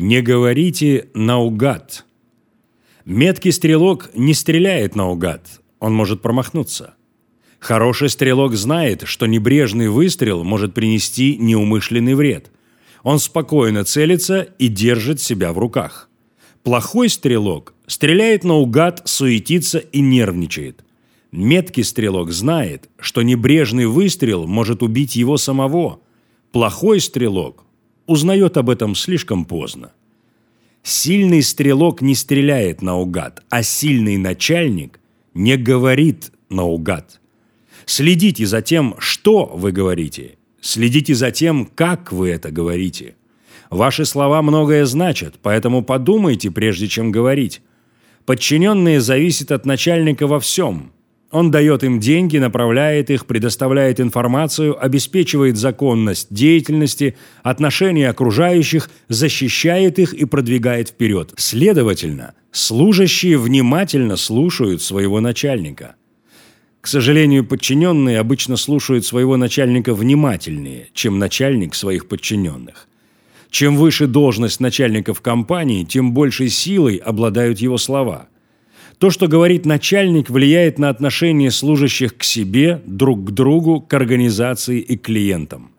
Не говорите наугад. Меткий стрелок не стреляет наугад, он может промахнуться. Хороший стрелок знает, что небрежный выстрел может принести неумышленный вред. Он спокойно целится и держит себя в руках. Плохой стрелок стреляет наугад, суетится и нервничает. Меткий стрелок знает, что небрежный выстрел может убить его самого. Плохой стрелок узнает об этом слишком поздно. Сильный стрелок не стреляет наугад, а сильный начальник не говорит наугад. Следите за тем, что вы говорите. Следите за тем, как вы это говорите. Ваши слова многое значат, поэтому подумайте, прежде чем говорить. Подчиненные зависят от начальника во всем – он дает им деньги, направляет их, предоставляет информацию, обеспечивает законность деятельности, отношения окружающих, защищает их и продвигает вперед. Следовательно, служащие внимательно слушают своего начальника. К сожалению, подчиненные обычно слушают своего начальника внимательнее, чем начальник своих подчиненных. Чем выше должность начальника в компании, тем большей силой обладают его слова – то, что говорит начальник, влияет на отношение служащих к себе, друг к другу, к организации и клиентам.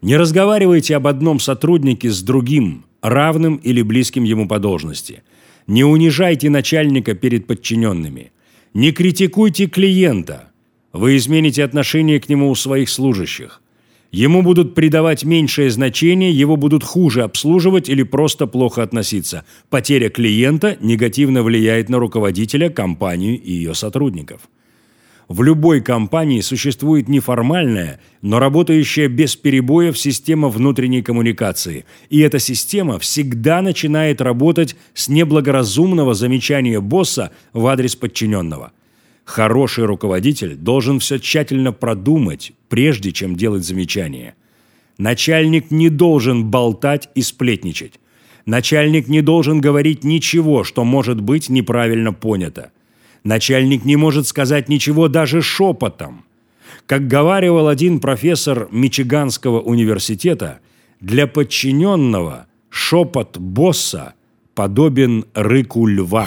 Не разговаривайте об одном сотруднике с другим, равным или близким ему по должности. Не унижайте начальника перед подчиненными. Не критикуйте клиента. Вы измените отношение к нему у своих служащих. Ему будут придавать меньшее значение, его будут хуже обслуживать или просто плохо относиться. Потеря клиента негативно влияет на руководителя, компанию и ее сотрудников. В любой компании существует неформальная, но работающая без перебоев система внутренней коммуникации. И эта система всегда начинает работать с неблагоразумного замечания босса в адрес подчиненного – Хороший руководитель должен все тщательно продумать, прежде чем делать замечания. Начальник не должен болтать и сплетничать. Начальник не должен говорить ничего, что может быть неправильно понято. Начальник не может сказать ничего даже шепотом. Как говаривал один профессор Мичиганского университета, для подчиненного шепот босса подобен рыку льва.